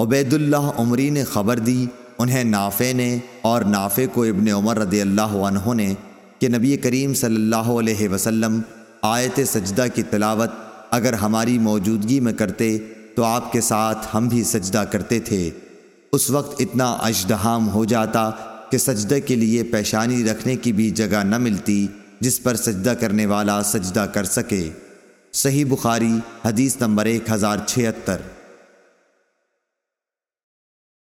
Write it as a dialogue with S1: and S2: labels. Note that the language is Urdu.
S1: عبید اللہ عمری نے خبر دی، انہیں نافع نے اور نافع کو ابن عمر رضی اللہ عنہ نے کہ نبی کریم صلی اللہ علیہ وسلم آیت سجدہ کی تلاوت اگر ہماری موجودگی میں کرتے تو آپ کے ساتھ ہم بھی سجدہ کرتے تھے۔ اس وقت اتنا اشدہام ہو جاتا کہ سجدہ کے لیے پیشانی رکھنے کی بھی جگہ نہ ملتی جس پر سجدہ کرنے والا سجدہ کر سکے۔ صحیح بخاری، حدیث نمبر ایک ہزار چھہتر۔